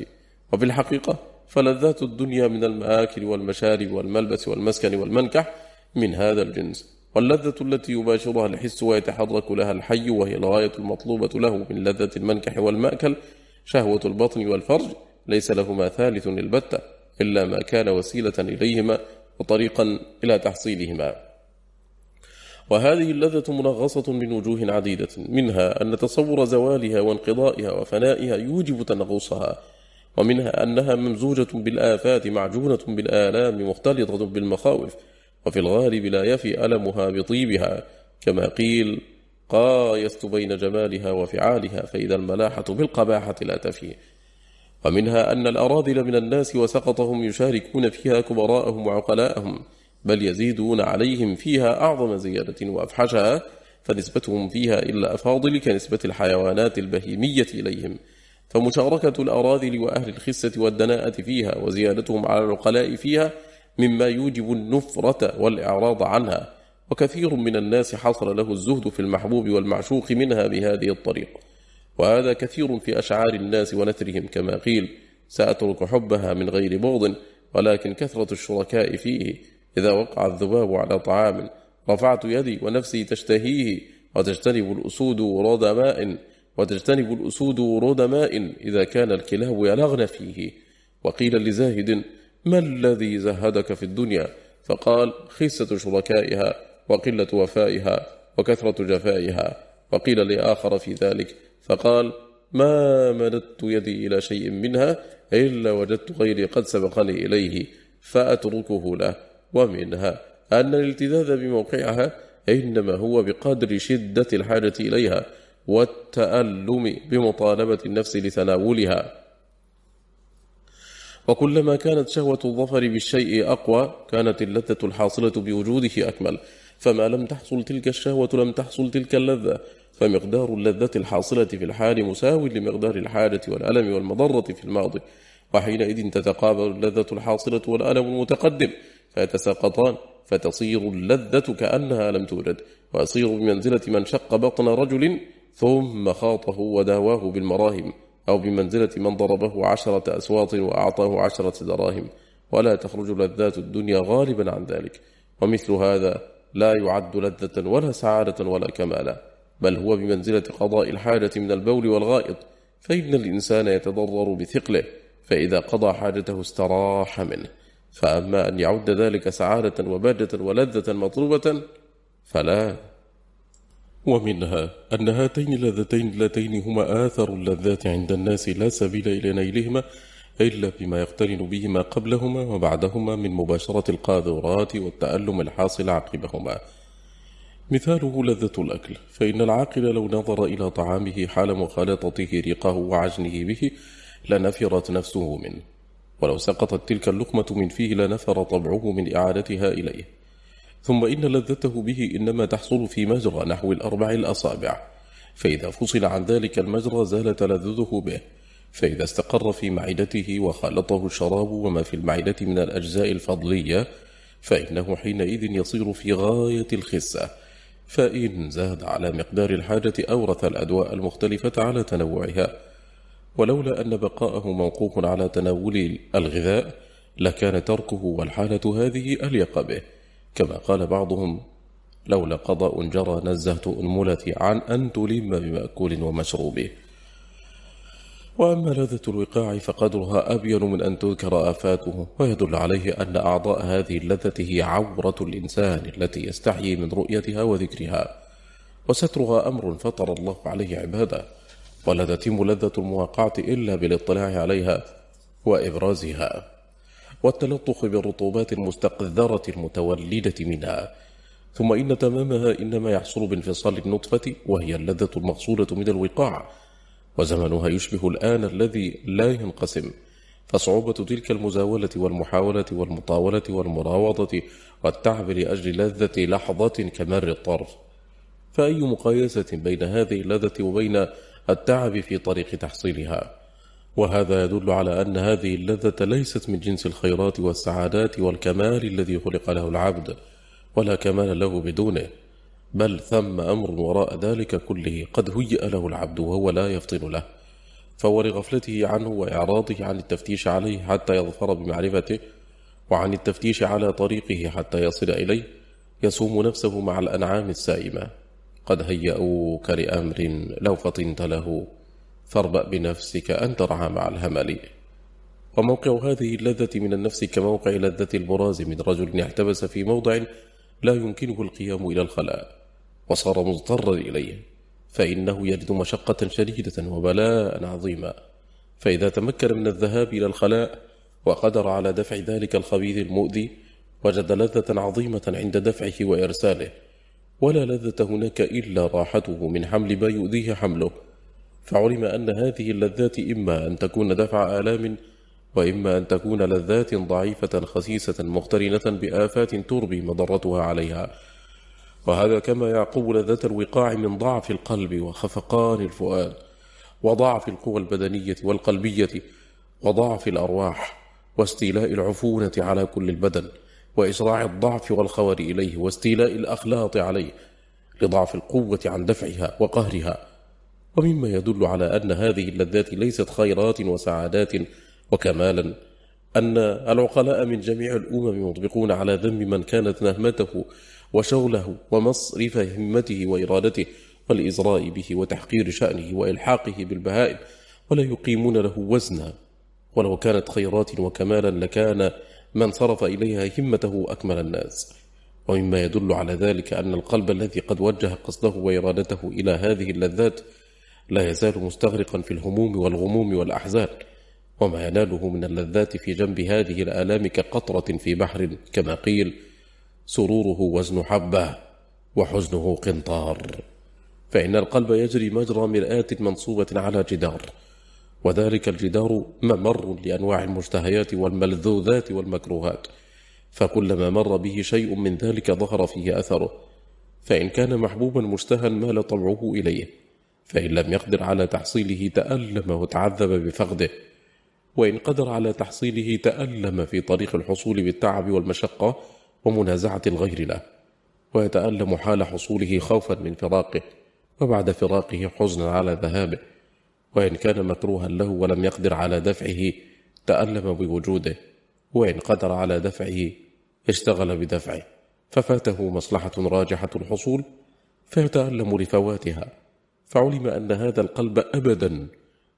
وفي الحقيقة فلذات الدنيا من المآكل والمشارب والملبس والمسكن والمنكح من هذا الجنس. واللذة التي يباشرها الحس ويتحرك لها الحي وهي الغاية المطلوبة له من لذة المنكح والمأكل شهوة البطن والفرج ليس لهما ثالث البتة إلا ما كان وسيلة إليهما وطريقا إلى تحصيلهما. وهذه اللذة منغصة من وجوه عديدة منها أن تصور زوالها وانقضائها وفنائها يوجب تنغصها ومنها أنها ممزوجة بالآفات معجونة بالآلام مختلطة بالمخاوف وفي الغالب لا يفي ألمها بطيبها كما قيل قايست بين جمالها وفعالها فإذا الملاحة بالقباحة لا تفي ومنها أن الأراذل من الناس وسقطهم يشاركون فيها كبراءهم وعقلاءهم بل يزيدون عليهم فيها أعظم زيادة وأفحشها فنسبتهم فيها إلا أفاضل كنسبة الحيوانات البهيمية إليهم. فمشاركة الأراذل وأهل الخسة والدناءة فيها وزيادتهم على العقلاء فيها مما يوجب النفرة والإعراض عنها. وكثير من الناس حصل له الزهد في المحبوب والمعشوق منها بهذه الطريق وهذا كثير في أشعار الناس ونثرهم كما قيل سأترك حبها من غير بغض ولكن كثرة الشركاء فيه إذا وقع الذباب على طعام رفعت يدي ونفسي تشتهيه وتجتنب الأسود ورود ماء وتجتنب الأسود ورود ماء إذا كان الكلاب يلغن فيه. وقيل لزاهد ما الذي زهدك في الدنيا؟ فقال خسة شركائها وقلة وفائها وكثرة جفائها. وقيل لآخر في ذلك فقال ما مددت يدي إلى شيء منها إلا وجدت غيري قد سبقني إليه فأتركه له. ومنها أن الالتذاذ بموقعها إنما هو بقدر شدة الحاجة إليها والتألم بمطالبة النفس لتناولها. وكلما كانت شهوة الظفر بالشيء أقوى كانت اللذة الحاصلة بوجوده أكمل. فما لم تحصل تلك الشهوة لم تحصل تلك اللذة. فمقدار اللذة الحاصلة في الحال مساو لمقدار الحاجة والألم والمضرة في الماضي. وحينئذ تتقابل اللذة الحاصلة والألم المتقدم. فيتساقطان فتصير اللذة كأنها لم تولد. وأصير بمنزلة من شق بطن رجل ثم خاطه وداواه بالمراهم أو بمنزلة من ضربه عشرة أسواط وأعطاه عشرة دراهم. ولا تخرج لذات الدنيا غالبا عن ذلك. ومثل هذا لا يعد لذة ولا سعادة ولا كمالا بل هو بمنزلة قضاء الحاجة من البول والغائط. فإن الإنسان يتضرر بثقله فإذا قضى حاجته استراح منه. فأما أن يعد ذلك سعادة وبهجة ولذة مطلوبة فلا. ومنها أن هاتين اللذتين اللتين هما آثر اللذات عند الناس لا سبيل إلى نيلهما إلا بما يقترن بهما قبلهما وبعدهما من مباشرة القاذورات والتألم الحاصل عقبهما. مثاله لذة الأكل فإن العاقل لو نظر إلى طعامه حال مخالطته ريقه وعجنه به لنفرت نفسه منه. ولو سقطت تلك اللقمة من فيه لنفر طبعه من إعادتها إليه. ثم إن لذته به إنما تحصل في مجرى نحو الأربع الأصابع. فإذا فصل عن ذلك المجرى زال تلذذه به. فإذا استقر في معدته وخالطه الشراب وما في المعدة من الأجزاء الفضلية فإنه حينئذ يصير في غاية الخسة. فإن زاد على مقدار الحاجة أورث الأدواء المختلفة على تنوعها. ولولا أن بقاءه موقوف على تناول الغذاء لكان تركه والحالة هذه أليق به. كما قال بعضهم لولا قضاء جرى نزهت أنملتي عن أن تلم بمأكول ومشروب. وأما لذة الوقاع فقدرها أبين من أن تذكر آفاته ويدل عليه أن أعضاء هذه اللذة هي عورة الإنسان التي يستحيي من رؤيتها وذكرها. وسترها أمر فطر الله عليه عباده. ولا تتم لذة المواقعة إلا بالاطلاع عليها وإبرازها والتلطخ بالرطوبات المستقذرة المتولدة منها. ثم إن تمامها إنما يحصل بانفصال النطفة وهي اللذة المقصودة من الوقاع وزمنها يشبه الآن الذي لا ينقسم. فصعوبة تلك المزاولة والمحاولة والمطاولة والمراوضة والتعب لأجل لذة لحظة كمر الطرف. فأي مقايسة بين هذه اللذة وبين التعب في طريق تحصيلها. وهذا يدل على أن هذه اللذة ليست من جنس الخيرات والسعادات والكمال الذي خلق له العبد ولا كمال له بدونه بل ثم أمر وراء ذلك كله قد هيئ له العبد وهو لا يفطن له. فهو لغفلته عنه وإعراضه عن التفتيش عليه حتى يظفر بمعرفته وعن التفتيش على طريقه حتى يصل إليه يصوم نفسه مع الأنعام السائمة. قد هيأوك لأمر لو فطنت له فاربأ بنفسك أن ترعى مع الهمل. وموقع هذه اللذة من النفس كموقع لذة البراز من رجل احتبس في موضع لا يمكنه القيام إلى الخلاء وصار مضطرا إليه. فإنه يجد مشقة شديدة وبلاء عظيما. فإذا تمكن من الذهاب إلى الخلاء وقدر على دفع ذلك الخبيث المؤذي وجد لذة عظيمة عند دفعه وإرساله. ولا لذة هناك إلا راحته من حمل ما يؤذيه حمله. فعلم أن هذه اللذات إما أن تكون دفع آلام وإما أن تكون لذات ضعيفة خسيسة مقترنة بآفات تربي مضرتها عليها. وهذا كما يعقب لذة الوقاع من ضعف القلب وخفقان الفؤاد وضعف القوى البدنية والقلبية وضعف الأرواح واستيلاء العفونة على كل البدن. وإسراع الضعف والخور إليه واستيلاء الأخلاط عليه لضعف القوة عن دفعها وقهرها. ومما يدل على أن هذه اللذات ليست خيرات وسعادات. وكمالا أن العقلاء من جميع الأمم مطبقون على ذنب من كانت نهمته وشغله ومصرف همته وإرادته والإزراء به وتحقير شأنه وإلحاقه بالبهائم ولا يقيمون له وزنا. ولو كانت خيرات وكمالا لكان من صرف إليها همته أكمل الناس. ومما يدل على ذلك أن القلب الذي قد وجه قصده وإرادته إلى هذه اللذات لا يزال مستغرقا في الهموم والغموم والأحزان وما يناله من اللذات في جنب هذه الآلام كقطرة في بحر كما قيل سروره وزن حبة وحزنه قنطار. فإن القلب يجري مجرى مرآة منصوبة على جدار وذلك الجدار ممر لأنواع المشتهيات والملذوذات والمكروهات فكلما مر به شيء من ذلك ظهر فيه أثره فإن كان محبوبا مشتهى مال طبعه إليه فإن لم يقدر على تحصيله تألم وتعذب بفقده وإن قدر على تحصيله تألم في طريق الحصول بالتعب والمشقة ومنازعة الغير له ويتألم حال حصوله خوفا من فراقه وبعد فراقه حزنا على ذهابه. وإن كان مكروها له ولم يقدر على دفعه تألم بوجوده وإن قدر على دفعه اشتغل بدفعه. ففاته مصلحة راجحة الحصول فيتألم لفواتها. فعلم أن هذا القلب أبدا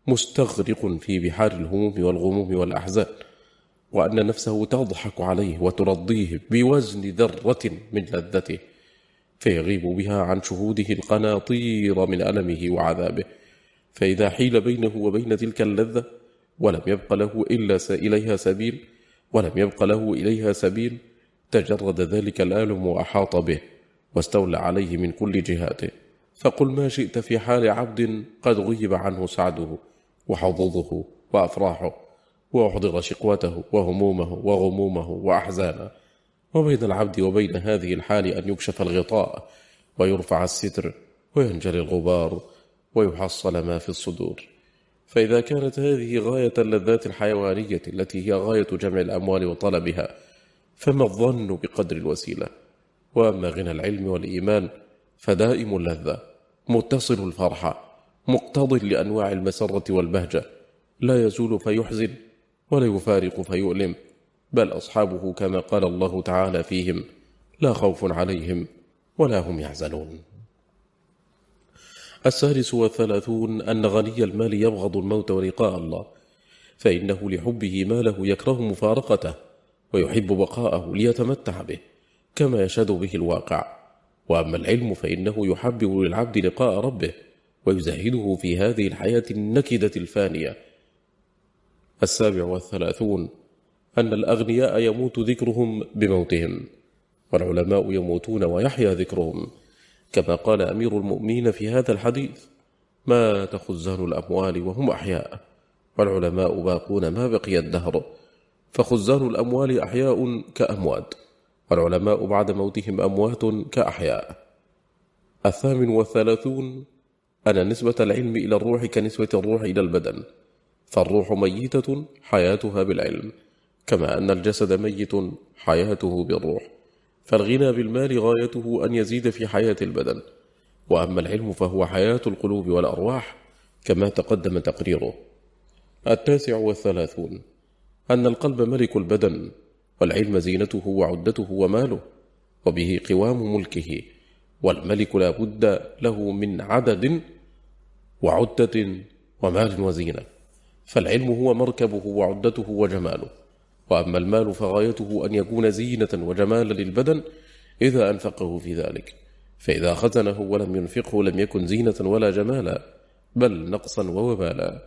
مستغرق في بحار الهموم والغموم والأحزان وأن نفسه تضحك عليه وترضيه بوزن ذرة من لذته فيغيب بها عن شهوده القناطير من ألمه وعذابه. فإذا حيل بينه وبين تلك اللذة ولم يبق له إلا إليها سبيل ولم يبق له إليها سبيل تجرد ذلك الآلم وأحاط به واستولى عليه من كل جهاته. فقل ما شئت في حال عبد قد غيب عنه سعده وحظوظه وأفراحه وأحضر شقوته وهمومه وغمومه وأحزانه. وبين العبد وبين هذه الحال أن يكشف الغطاء ويرفع الستر وينجلي الغبار ويحصل ما في الصدور. فإذا كانت هذه غاية اللذات الحيوانية التي هي غاية جمع الأموال وطلبها فما الظن بقدر الوسيلة؟ وأما غنى العلم والإيمان فدائم اللذة متصل الفرحة مقتض لأنواع المسرة والبهجة. لا يزول فيحزن ولا يفارق فيؤلم بل أصحابه كما قال الله تعالى فيهم لا خوف عليهم ولا هم يحزنون. السادس والثلاثون أن غني المال يبغض الموت ولقاء الله فإنه لحبه ماله يكره مفارقته ويحب بقاءه ليتمتع به كما يشهد به الواقع. وأما العلم فإنه يحبب للعبد لقاء ربه ويزهده في هذه الحياة النكدة الفانية. السابع والثلاثون أن الأغنياء يموت ذكرهم بموتهم والعلماء يموتون ويحيا ذكرهم. كما قال أمير المؤمنين في هذا الحديث مات خزان الأموال وهم أحياء والعلماء باقون ما بقي الدهر. فخزان الأموال أحياء كأموات والعلماء بعد موتهم أموات كأحياء. الثامن والثلاثون أن نسبة العلم إلى الروح كنسبة الروح إلى البدن فالروح ميتة حياتها بالعلم كما أن الجسد ميت حياته بالروح. فالغنى بالمال غايته أن يزيد في حياة البدن. وأما العلم فهو حياة القلوب والأرواح كما تقدم تقريره. التاسع والثلاثون. أن القلب ملك البدن والعلم زينته وعدته وماله وبه قوام ملكه والملك لا بد له من عدد وعدة ومال وزينة. فالعلم هو مركبه وعدته وجماله. وأما المال فغايته أن يكون زينة وجمالا للبدن إذا أنفقه في ذلك. فإذا خزنه ولم ينفقه لم يكن زينة ولا جمالا بل نقصا ووبالا.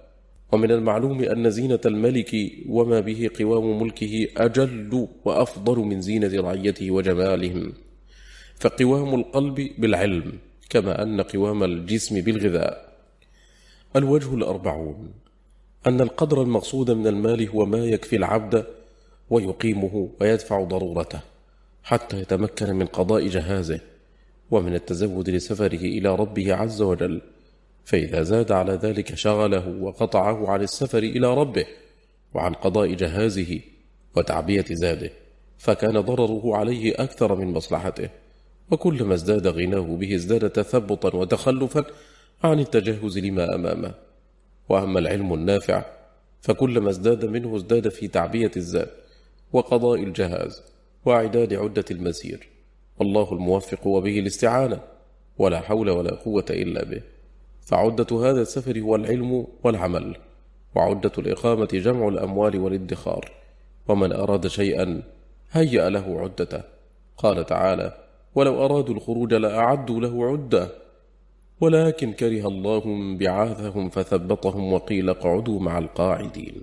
ومن المعلوم أن زينة الملك وما به قوام ملكه أجل وأفضل من زينة رعيته وجمالهم. فقوام القلب بالعلم كما أن قوام الجسم بالغذاء. الوجه الأربعون أن القدر المقصود من المال هو ما يكفي العبد ويقيمه ويدفع ضرورته حتى يتمكن من قضاء جهازه ومن التزود لسفره إلى ربه عز وجل. فإذا زاد على ذلك شغله وقطعه عن السفر إلى ربه وعن قضاء جهازه وتعبية زاده فكان ضرره عليه أكثر من مصلحته. وكلما ازداد غناه به ازداد تثبطا وتخلفا عن التجهز لما أمامه. وأما العلم النافع فكلما ازداد منه ازداد في تعبية الزاد وقضاء الجهاز وإعداد عدة المسير. والله الموفق وبه الاستعانة ولا حول ولا قوة إلا به. فعدة هذا السفر هو العلم والعمل وعدة الإقامة جمع الأموال والادخار. ومن أراد شيئا هيأ له عدته. قال تعالى ولو أرادوا الخروج لأعدوا له عدة. ولكن كره الله بعاثهم فثبطهم وقيل اقعدوا مع القاعدين.